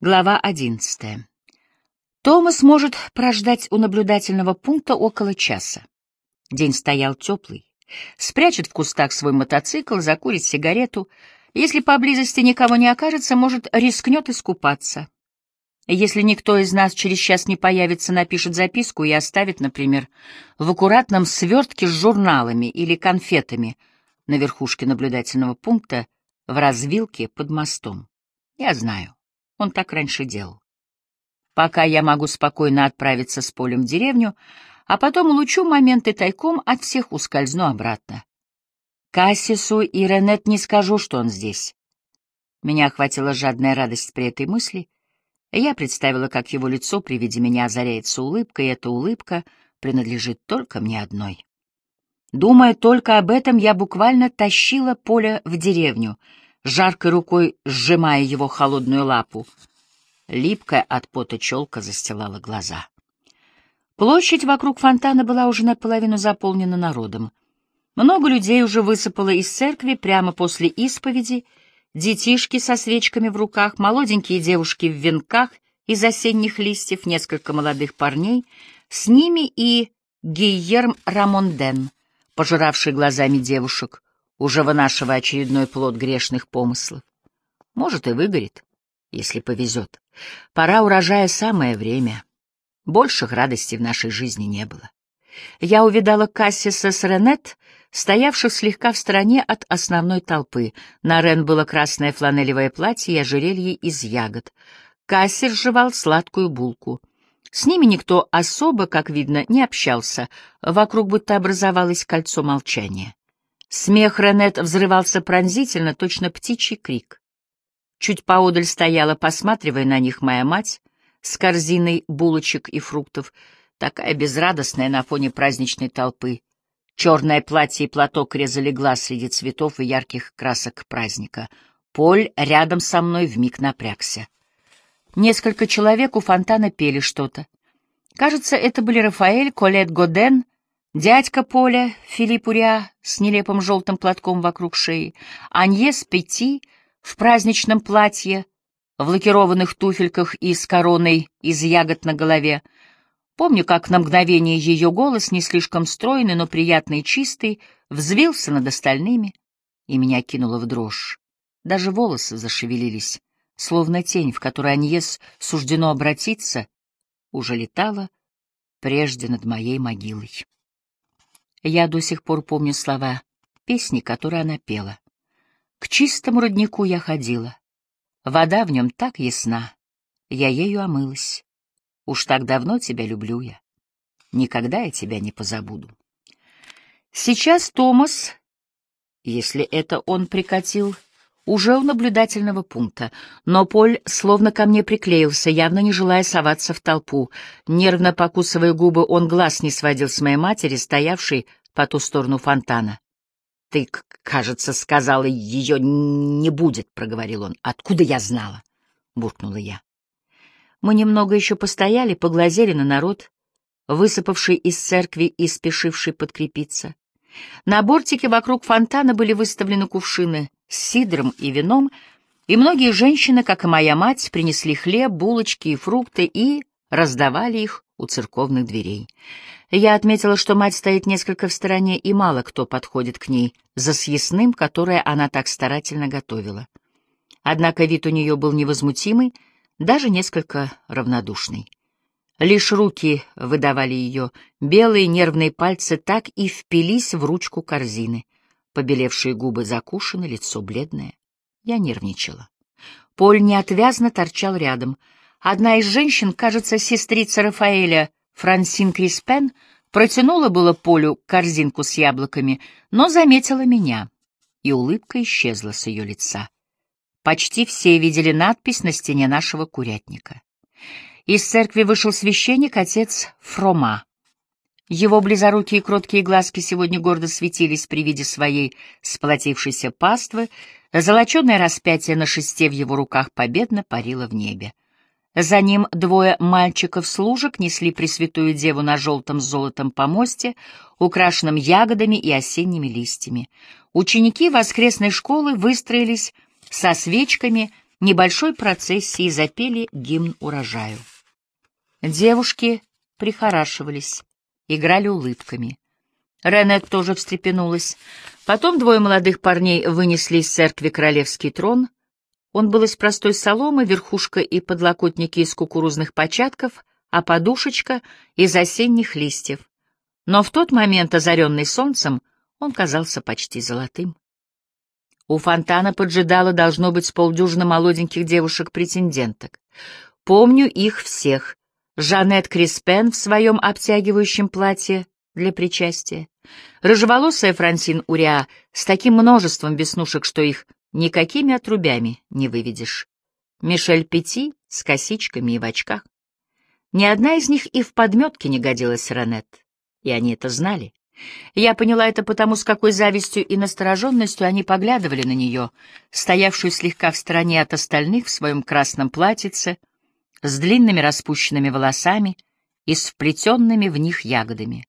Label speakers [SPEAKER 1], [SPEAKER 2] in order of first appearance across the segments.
[SPEAKER 1] Глава одиннадцатая. Томас может прождать у наблюдательного пункта около часа. День стоял теплый. Спрячет в кустах свой мотоцикл, закурит сигарету. Если поблизости никого не окажется, может, рискнет искупаться. Если никто из нас через час не появится, напишет записку и оставит, например, в аккуратном свертке с журналами или конфетами на верхушке наблюдательного пункта в развилке под мостом. Я знаю. Он так раньше делал. Пока я могу спокойно отправиться с полем в деревню, а потом улучу момент и тайком от всех ускользну обратно. Кассису и Ренет не скажу, что он здесь. Меня охватила жадная радость при этой мысли. Я представила, как его лицо при виде меня озаряется улыбкой, и эта улыбка принадлежит только мне одной. Думая только об этом, я буквально тащила Поля в деревню — жаркой рукой сжимая его холодную лапу. Липкая от пота челка застилала глаза. Площадь вокруг фонтана была уже наполовину заполнена народом. Много людей уже высыпало из церкви прямо после исповеди, детишки со свечками в руках, молоденькие девушки в венках из осенних листьев, несколько молодых парней, с ними и Гийерм Рамонден, пожиравший глазами девушек — уже вынашивая очередной плод грешных помыслов. Может, и выгорит, если повезет. Пора урожая самое время. Больших радостей в нашей жизни не было. Я увидала Кассиса с Ренет, стоявших слегка в стороне от основной толпы. На Рен было красное фланелевое платье и ожерелье из ягод. Кассис жевал сладкую булку. С ними никто особо, как видно, не общался. Вокруг будто образовалось кольцо молчания. Смех Ренет взрывался пронзительно, точно птичий крик. Чуть поодаль стояла, посматривая на них, моя мать с корзиной булочек и фруктов, такая безрадостная на фоне праздничной толпы. Черное платье и платок резали глаз среди цветов и ярких красок праздника. Поль рядом со мной вмиг напрягся. Несколько человек у фонтана пели что-то. Кажется, это были Рафаэль, Колет Годен — Дядька Поля, Филипп Уря с нелепым желтым платком вокруг шеи, Аньес Пети в праздничном платье, в лакированных туфельках и с короной из ягод на голове. Помню, как на мгновение ее голос, не слишком стройный, но приятный и чистый, взвился над остальными, и меня кинуло в дрожь. Даже волосы зашевелились, словно тень, в которой Аньес суждено обратиться, уже летала прежде над моей могилой. Я до сих пор помню слова песни, которую она пела. К чистому роднику я ходила. Вода в нем так ясна. Я ею омылась. Уж так давно тебя люблю я. Никогда я тебя не позабуду. Сейчас Томас, если это он прикатил, уже у наблюдательного пункта, но Поль словно ко мне приклеился, явно не желая соваться в толпу. Нервно покусывая губы, он глаз не сводил с моей матери, стоявшей по ту сторону фонтана. — Ты, кажется, сказала, ее не будет, — проговорил он. — Откуда я знала? — буркнула я. Мы немного еще постояли, поглазели на народ, высыпавший из церкви и спешивший подкрепиться. На бортике вокруг фонтана были выставлены кувшины с сидром и вином, и многие женщины, как и моя мать, принесли хлеб, булочки и фрукты и раздавали их у церковных дверей. Я отметила, что мать стоит несколько в стороне, и мало кто подходит к ней за съестным, которое она так старательно готовила. Однако вид у нее был невозмутимый, даже несколько равнодушный. Лишь руки выдавали ее, белые нервные пальцы так и впились в ручку корзины. Побелевшие губы закушены, лицо бледное. Я нервничала. Поль неотвязно торчал рядом. Одна из женщин, кажется, сестрица Рафаэля, Франсин Криспен, протянула было Полю корзинку с яблоками, но заметила меня, и улыбка исчезла с ее лица. Почти все видели надпись на стене нашего курятника. Из церкви вышел священник, отец Фрома. Его близорукие и кроткие глазки сегодня гордо светились при виде своей сплотившейся паствы, золоченое распятие на шесте в его руках победно парило в небе. За ним двое мальчиков-служек несли Пресвятую Деву на желтом золотом помосте, украшенном ягодами и осенними листьями. Ученики воскресной школы выстроились со свечками небольшой процессией запели гимн урожаю. Девушки прихорашивались, играли улыбками. Ренет тоже встрепенулась. Потом двое молодых парней вынесли из церкви королевский трон. Он был из простой соломы, верхушка и подлокотники из кукурузных початков, а подушечка — из осенних листьев. Но в тот момент, озаренный солнцем, он казался почти золотым. У фонтана поджидало должно быть с полдюжины молоденьких девушек-претенденток. Помню их всех. Жанет Криспен в своем обтягивающем платье для причастия. Рыжеволосая Франсин Уриа с таким множеством веснушек, что их никакими отрубями не выведешь. Мишель Пети с косичками и в очках. Ни одна из них и в подметке не годилась Ранет, и они это знали. Я поняла это потому, с какой завистью и настороженностью они поглядывали на нее, стоявшую слегка в стороне от остальных в своем красном платьице, с длинными распущенными волосами и с вплетенными в них ягодами.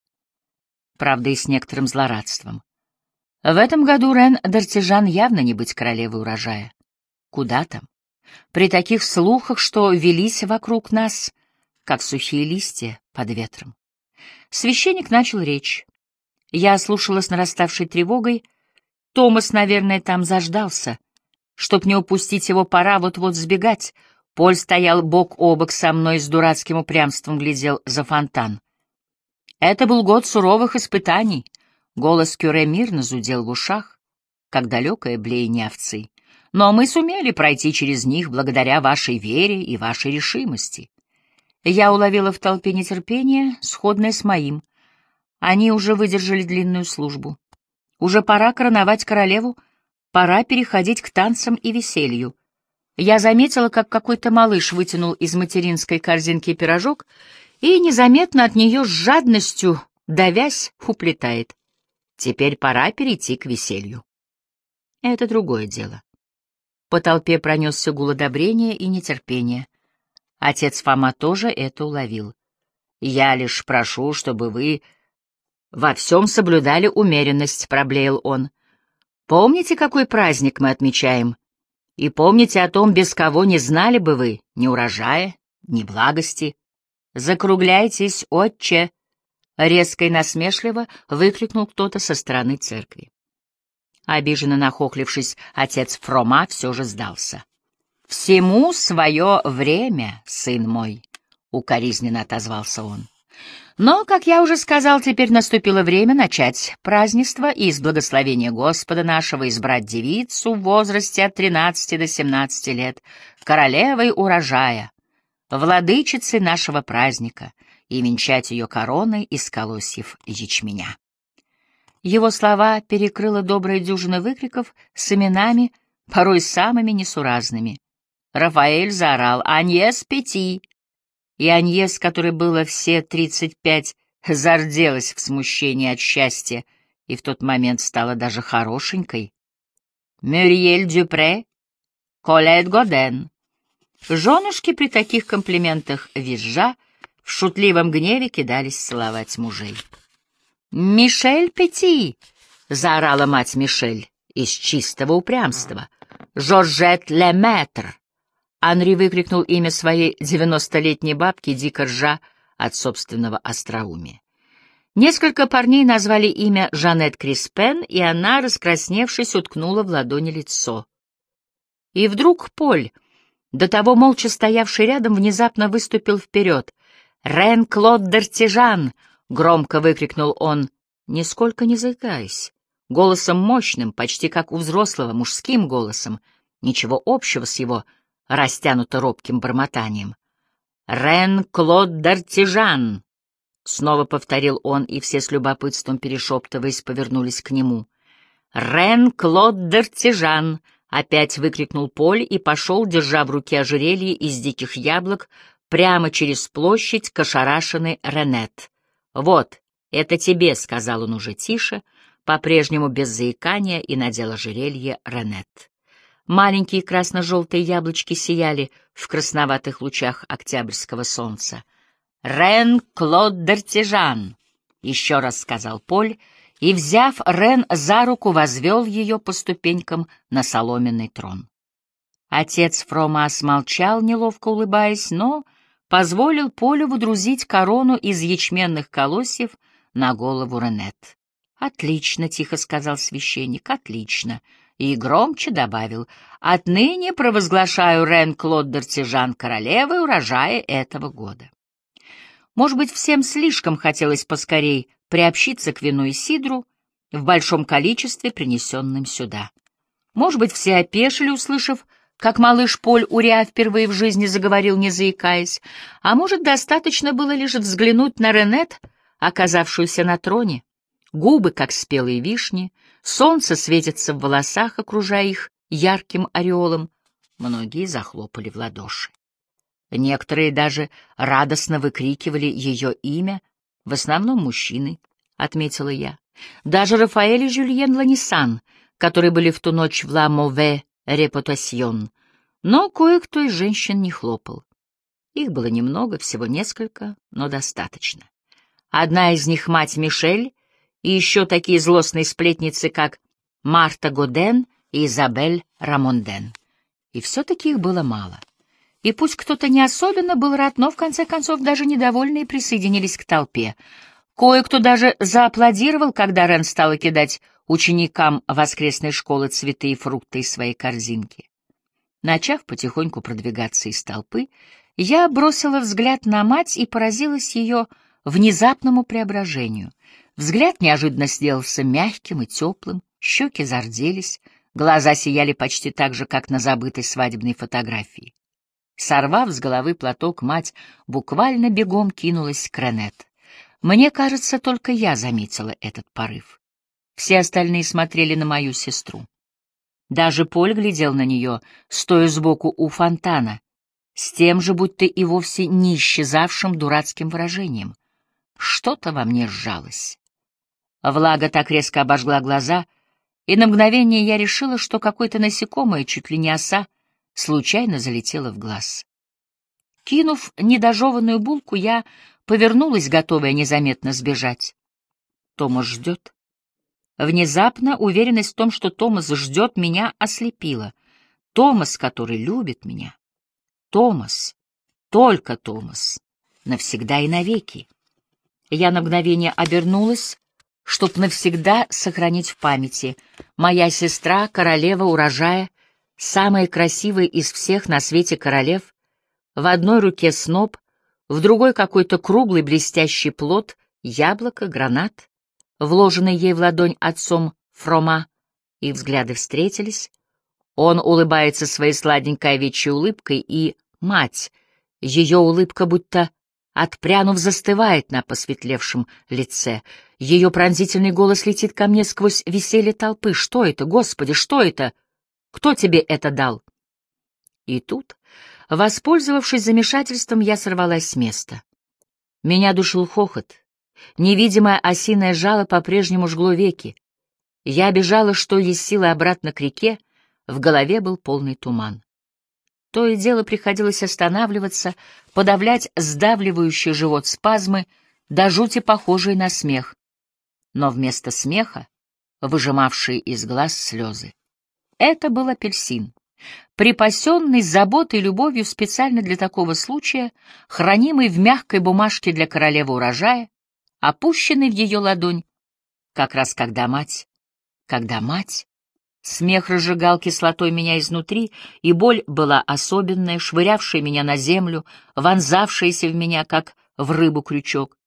[SPEAKER 1] Правда, и с некоторым злорадством. В этом году Рен Дартижан явно не быть королевой урожая. Куда там? При таких слухах, что велись вокруг нас, как сухие листья под ветром. Священник начал речь. Я слушала с нараставшей тревогой. Томас, наверное, там заждался. Чтоб не упустить его, пора вот-вот сбегать. Поль стоял бок о бок со мной и с дурацким упрямством глядел за фонтан. Это был год суровых испытаний. Голос Кюре мирно зудел в ушах, как далекое блеяние овцы. Но мы сумели пройти через них благодаря вашей вере и вашей решимости. Я уловила в толпе нетерпение, сходное с моим. Они уже выдержали длинную службу. Уже пора короновать королеву, пора переходить к танцам и веселью. Я заметила, как какой-то малыш вытянул из материнской корзинки пирожок и незаметно от нее с жадностью, давясь, уплетает. Теперь пора перейти к веселью. Это другое дело. По толпе пронесся гул одобрения и нетерпения. Отец Фома тоже это уловил. «Я лишь прошу, чтобы вы во всем соблюдали умеренность», — проблеял он. «Помните, какой праздник мы отмечаем? И помните о том, без кого не знали бы вы ни урожая, ни благости. Закругляйтесь, отче!» Резко и насмешливо выкрикнул кто-то со стороны церкви. Обиженно нахохлившись, отец Фрома все же сдался. «Всему свое время, сын мой», — укоризненно отозвался он. Но, как я уже сказал, теперь наступило время начать празднество и из благословения Господа нашего избрать девицу в возрасте от 13 до 17 лет, королевой урожая, владычицей нашего праздника, и венчать ее короной из колосьев ячменя. Его слова перекрыла добрая дюжина выкриков с именами, порой самыми несуразными. Рафаэль заорал «Аньес Пяти!» И Аньес, которой было все тридцать пять, зарделась в смущении от счастья и в тот момент стала даже хорошенькой. Мюриель Дюпре, Колет Годен. Женушки при таких комплиментах визжа в шутливом гневе кидались целовать мужей. «Мишель Пети!» — заорала мать Мишель из чистого упрямства. «Жоржет Леметр!» Анри выкрикнул имя своей девяностолетней бабки, дико ржа от собственного остроумия. Несколько парней назвали имя Жанет Криспен, и она, раскрасневшись, уткнула в ладони лицо. И вдруг Поль, до того молча стоявший рядом, внезапно выступил вперед. «Рен-Клод Д'Артижан!» — громко выкрикнул он, нисколько не заикаясь, голосом мощным, почти как у взрослого, мужским голосом, ничего общего с его растянуто робким бормотанием. «Рен-Клод Д'Артижан!» — снова повторил он, и все с любопытством перешептываясь повернулись к нему. «Рен-Клод Д'Артижан!» — опять выкрикнул Поль и пошел, держа в руке ожерелье из диких яблок, прямо через площадь к ошарашенной Ренет. «Вот, это тебе», — сказал он уже тише, по-прежнему без заикания, и надел ожерелье Ренет. Маленькие красно-желтые яблочки сияли в красноватых лучах октябрьского солнца. «Рен Клод Д'Артижан!» — еще раз сказал Поль, и, взяв Рен за руку, возвел ее по ступенькам на соломенный трон. Отец Фромас молчал, неловко улыбаясь, но позволил Полю выдрузить корону из ячменных колосьев на голову Ренет. «Отлично», — тихо сказал священник, — «отлично». И громче добавил, «Отныне провозглашаю Рен-Клод Дартижан королевой урожая этого года». Может быть, всем слишком хотелось поскорей приобщиться к вину и сидру в большом количестве, принесенным сюда. Может быть, все опешили, услышав, как малыш Поль Уря впервые в жизни заговорил, не заикаясь, а может, достаточно было лишь взглянуть на Ренет, оказавшуюся на троне, губы, как спелые вишни, солнце светится в волосах, окружая их ярким ореолом. Многие захлопали в ладоши. Некоторые даже радостно выкрикивали ее имя, в основном мужчины, — отметила я. Даже Рафаэль и Жюльен Ланисан, которые были в ту ночь в Ла Мове Репутасьон, но кое-кто из женщин не хлопал. Их было немного, всего несколько, но достаточно. Одна из них — мать Мишель, и еще такие злостные сплетницы, как Марта Годен и Изабель Рамонден. И все-таки их было мало. И пусть кто-то не особенно был рад, но в конце концов даже недовольные присоединились к толпе. Кое-кто даже зааплодировал, когда Рен стала кидать ученикам воскресной школы цветы и фрукты из своей корзинки. Начав потихоньку продвигаться из толпы, я бросила взгляд на мать и поразилась ее внезапному преображению. Взгляд неожиданно сделался мягким и теплым, щеки зарделись, глаза сияли почти так же, как на забытой свадебной фотографии. Сорвав с головы платок, мать буквально бегом кинулась к Ренет. Мне кажется, только я заметила этот порыв. Все остальные смотрели на мою сестру. Даже Поль глядел на нее, стоя сбоку у фонтана, с тем же, будто и вовсе не исчезавшим дурацким выражением. Что-то во мне сжалось. Влага так резко обожгла глаза, и на мгновение я решила, что какое-то насекомое, чуть ли не оса, случайно залетело в глаз. Кинув недожеванную булку, я повернулась, готовая незаметно сбежать. Томас ждет. Внезапно уверенность в том, что Томас ждет меня, ослепила. Томас, который любит меня. Томас, только Томас, навсегда и навеки. Я на мгновение обернулась, чтоб навсегда сохранить в памяти. Моя сестра, королева урожая, самая красивая из всех на свете королев, в одной руке сноп, в другой какой-то круглый блестящий плод, яблоко, гранат, вложенный ей в ладонь отцом Фрома. Их взгляды встретились. Он улыбается своей сладенькой овечьей улыбкой, и мать, ее улыбка будто отпрянув, застывает на посветлевшем лице. Ее пронзительный голос летит ко мне сквозь веселье толпы. «Что это, Господи, что это? Кто тебе это дал?» И тут, воспользовавшись замешательством, я сорвалась с места. Меня душил хохот. Невидимое осиное жало по-прежнему жгло веки. Я бежала, что есть силы, обратно к реке, в голове был полный туман. То и дело приходилось останавливаться, подавлять сдавливающий живот спазмы, до жути похожие на смех. Но вместо смеха — выжимавшие из глаз слезы. Это был апельсин, припасенный заботой и любовью специально для такого случая, хранимый в мягкой бумажке для королевы урожая, опущенный в ее ладонь, как раз когда мать, когда мать Смех разжигал кислотой меня изнутри, и боль была особенная, швырявшая меня на землю, вонзавшаяся в меня, как в рыбу крючок.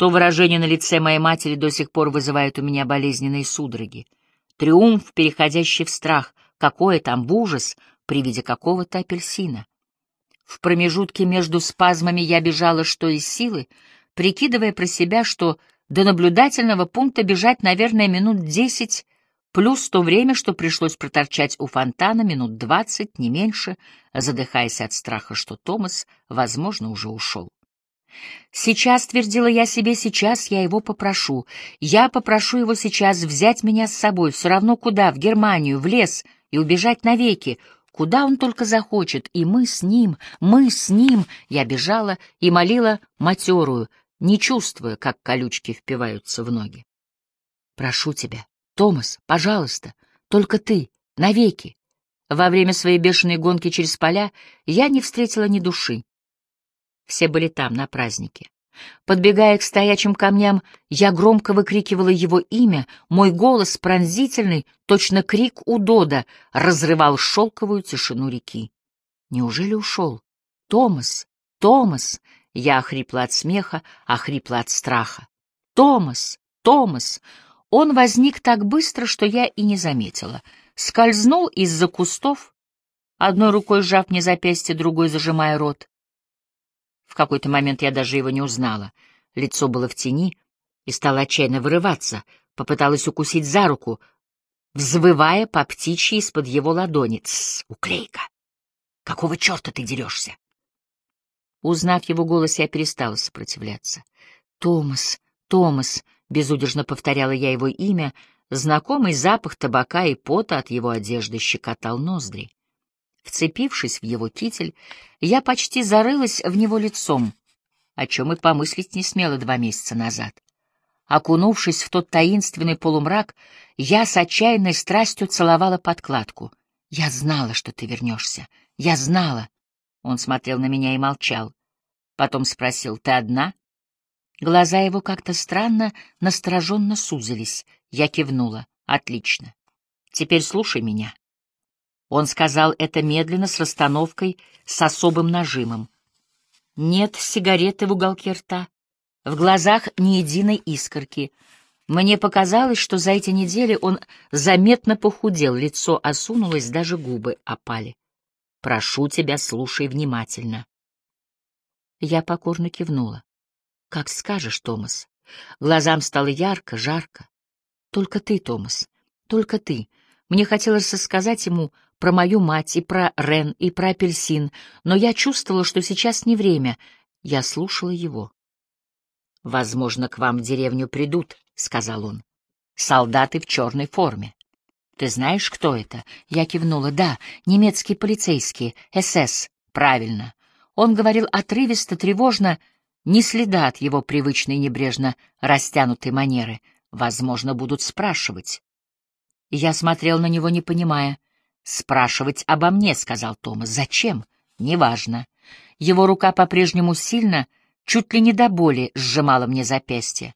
[SPEAKER 1] То выражение на лице моей матери до сих пор вызывает у меня болезненные судороги. Триумф, переходящий в страх, какой там в ужас при виде какого-то апельсина. В промежутке между спазмами я бежала что из силы, прикидывая про себя, что до наблюдательного пункта бежать, наверное, минут десять плюс то время, что пришлось проторчать у фонтана минут двадцать, не меньше, задыхаясь от страха, что Томас, возможно, уже ушел. Сейчас, твердила я себе, сейчас я его попрошу. Я попрошу его сейчас взять меня с собой, все равно куда, в Германию, в лес, и убежать навеки, куда он только захочет, и мы с ним, мы с ним. Я бежала и молила матерую, не чувствуя, как колючки впиваются в ноги. Прошу тебя, Томас, пожалуйста, только ты, навеки. Во время своей бешеной гонки через поля я не встретила ни души. Все были там, на празднике. Подбегая к стоячим камням, я громко выкрикивала его имя, мой голос, пронзительный, точно крик удода, разрывал шелковую тишину реки. Неужели ушел? Томас! Томас! Я охрипла от смеха, охрипла от страха. Томас! Томас! Он возник так быстро, что я и не заметила. Скользнул из-за кустов, одной рукой сжав мне запястье, другой зажимая рот. В какой-то момент я даже его не узнала. Лицо было в тени и стало отчаянно вырываться, попыталась укусить за руку, взвывая по птичьи из-под его ладони. «Тссс, уклейка! Какого черта ты дерешься?» Узнав его голос, я перестала сопротивляться. «Томас, Томас!» — безудержно повторяла я его имя, знакомый запах табака и пота от его одежды щекотал ноздри. Вцепившись в его китель, я почти зарылась в него лицом, о чем и помыслить не смела два месяца назад. Окунувшись в тот таинственный полумрак, я с отчаянной страстью целовала подкладку. «Я знала, что ты вернешься. Я знала!» Он смотрел на меня и молчал. Потом спросил, «Ты одна?» Глаза его как-то странно, настороженно сузились. Я кивнула. «Отлично. Теперь слушай меня». Он сказал это медленно, с расстановкой, с особым нажимом. Нет сигареты в уголке рта, в глазах ни единой искорки. Мне показалось, что за эти недели он заметно похудел, лицо осунулось, даже губы опали. «Прошу тебя, слушай внимательно». Я покорно кивнула. «Как скажешь, Томас». Глазам стало ярко, жарко. «Только ты, Томас, только ты». Мне хотелось рассказать ему про мою мать, и про Рен, и про апельсин, но я чувствовала, что сейчас не время. Я слушала его. «Возможно, к вам в деревню придут», — сказал он. «Солдаты в черной форме». «Ты знаешь, кто это?» Я кивнула. «Да, немецкие полицейские, СС». «Правильно». Он говорил отрывисто, тревожно, ни следа от его привычной небрежно растянутой манеры. «Возможно, будут спрашивать». Я смотрел на него, не понимая — «Спрашивать обо мне», — сказал Томас. «Зачем? Неважно». Его рука по-прежнему сильно, чуть ли не до боли, сжимала мне запястье.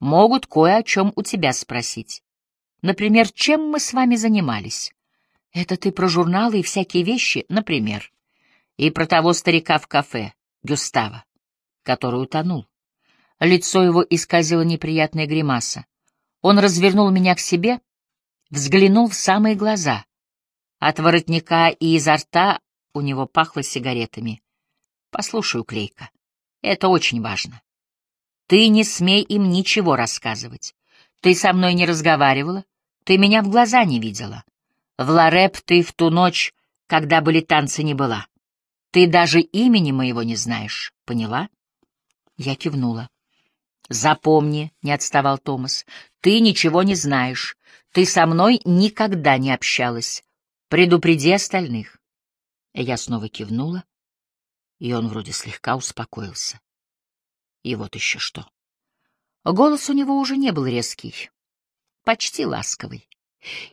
[SPEAKER 1] «Могут кое о чем у тебя спросить. Например, чем мы с вами занимались?» «Это ты про журналы и всякие вещи, например. И про того старика в кафе, Гюстава, который утонул». Лицо его исказило неприятная гримаса. Он развернул меня к себе, взглянул в самые глаза — от воротника и изо рта у него пахло сигаретами. Послушай, Уклейка, это очень важно. Ты не смей им ничего рассказывать. Ты со мной не разговаривала, ты меня в глаза не видела. В Лареп ты в ту ночь, когда были танцы, не была. Ты даже имени моего не знаешь, поняла? Я кивнула. Запомни, — не отставал Томас, — ты ничего не знаешь. Ты со мной никогда не общалась. Предупреди остальных. Я снова кивнула, и он вроде слегка успокоился. И вот еще что. Голос у него уже не был резкий, почти ласковый.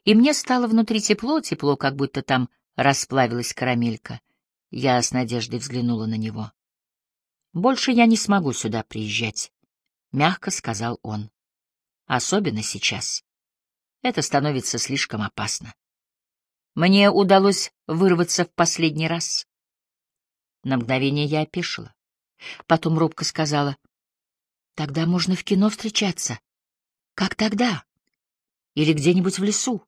[SPEAKER 1] И мне стало внутри тепло, тепло, как будто там расплавилась карамелька. Я с надеждой взглянула на него. «Больше я не смогу сюда приезжать», — мягко сказал он. «Особенно сейчас. Это становится слишком опасно». Мне удалось вырваться в последний раз. На мгновение я опешила. Потом робко сказала, «Тогда можно в кино встречаться. Как тогда? Или где-нибудь в лесу?»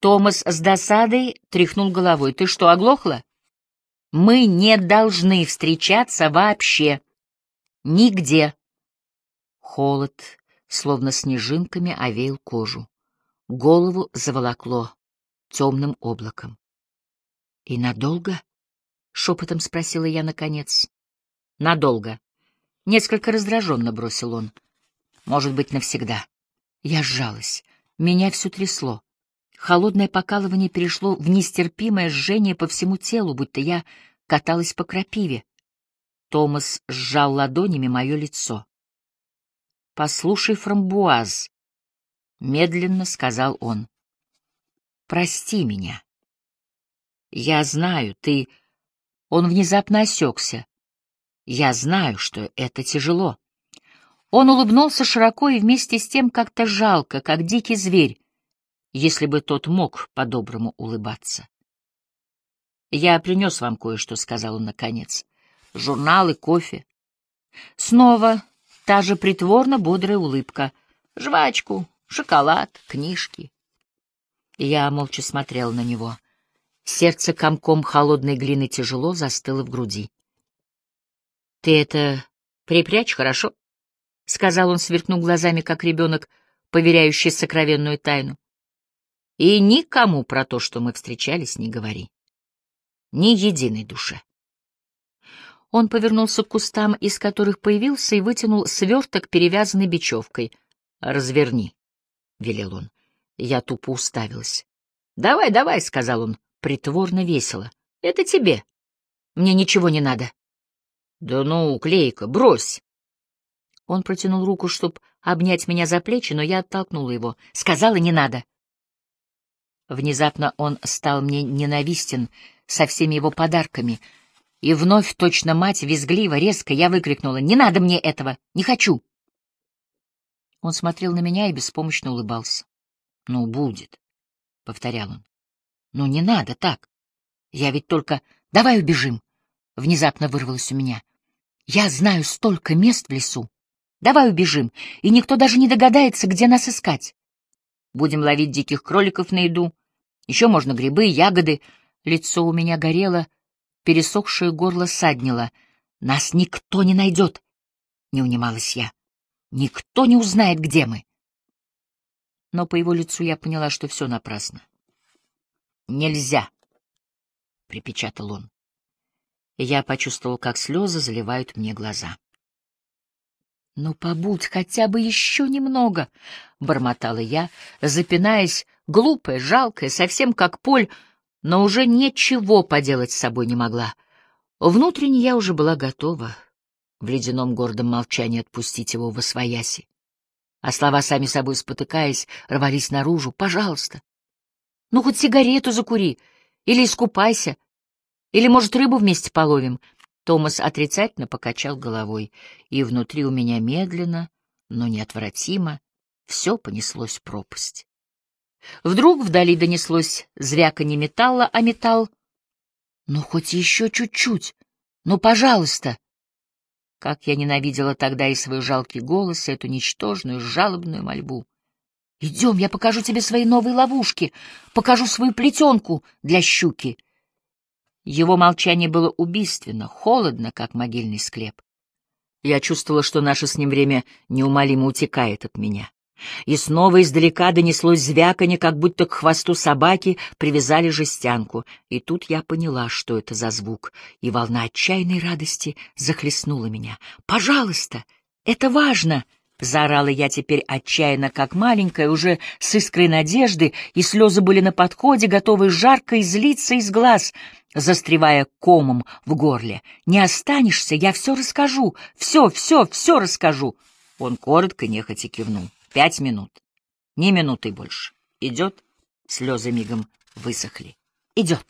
[SPEAKER 1] Томас с досадой тряхнул головой. «Ты что, оглохла? Мы не должны встречаться вообще. Нигде». Холод, словно снежинками, овеял кожу. Голову заволокло темным облаком. — И надолго? — шепотом спросила я наконец. — Надолго. Несколько раздраженно бросил он. — Может быть, навсегда. Я сжалась. Меня все трясло. Холодное покалывание перешло в нестерпимое жжение по всему телу, будто я каталась по крапиве. Томас сжал ладонями мое лицо. — Послушай, фрамбуаз, — медленно сказал он. Прости меня. Я знаю, ты... Он внезапно осекся. Я знаю, что это тяжело. Он улыбнулся широко и вместе с тем как-то жалко, как дикий зверь, если бы тот мог по-доброму улыбаться. «Я принес вам кое-что», — сказал он наконец. «Журналы, кофе». Снова та же притворно бодрая улыбка. Жвачку, шоколад, книжки. Я молча смотрел на него. Сердце комком холодной глины тяжело застыло в груди. — Ты это припрячь, хорошо? — сказал он, сверкнув глазами, как ребенок, поверяющий сокровенную тайну. — И никому про то, что мы встречались, не говори. Ни единой душе. Он повернулся к кустам, из которых появился, и вытянул сверток, перевязанный бечевкой. «Разверни», — велел он. Я тупо уставилась. «Давай, давай», — сказал он, притворно весело. «Это тебе. Мне ничего не надо». «Да ну, клейка, брось!» Он протянул руку, чтобы обнять меня за плечи, но я оттолкнула его. Сказала, не надо. Внезапно он стал мне ненавистен со всеми его подарками. И вновь, точно мать, визгливо, резко, я выкрикнула «Не надо мне этого! Не хочу!» Он смотрел на меня и беспомощно улыбался. «Ну, будет», — повторял он. «Ну, не надо так. Я ведь только... Давай убежим!» Внезапно вырвалось у меня. «Я знаю столько мест в лесу. Давай убежим, и никто даже не догадается, где нас искать. Будем ловить диких кроликов на еду. Еще можно грибы, ягоды. Лицо у меня горело, пересохшее горло саднило. Нас никто не найдет, — не унималась я. Никто не узнает, где мы. Но по его лицу я поняла, что все напрасно. «Нельзя!» — припечатал он. Я почувствовал, как слезы заливают мне глаза. «Ну, побудь хотя бы еще немного!» — бормотала я, запинаясь, глупая, жалкая, совсем как Поль, но уже ничего поделать с собой не могла. Внутренне я уже была готова в ледяном гордом молчании отпустить его во свояси. А слова, сами собой спотыкаясь, рвались наружу. «Пожалуйста! Ну, хоть сигарету закури! Или искупайся! Или, может, рыбу вместе половим!» Томас отрицательно покачал головой, и внутри у меня медленно, но неотвратимо, все понеслось в пропасть. Вдруг вдали донеслось звяканье металла, а металл... «Ну, хоть еще чуть-чуть! Ну, пожалуйста!» Как я ненавидела тогда и свой жалкий голос, и эту ничтожную, жалобную мольбу. «Идем, я покажу тебе свои новые ловушки, покажу свою плетенку для щуки». Его молчание было убийственно, холодно, как могильный склеп. Я чувствовала, что наше с ним время неумолимо утекает от меня. И снова издалека донеслось звяканье, как будто к хвосту собаки привязали жестянку. И тут я поняла, что это за звук, и волна отчаянной радости захлестнула меня. «Пожалуйста! Это важно!» Заорала я теперь отчаянно, как маленькая, уже с искрой надежды, и слезы были на подходе, готовые жарко излиться из глаз, застревая комом в горле. «Не останешься, я все расскажу, все, все, все расскажу!» Он коротко, нехотя кивнул. Пять минут. Ни минуты больше. Идет? Слезы мигом высохли. Идет.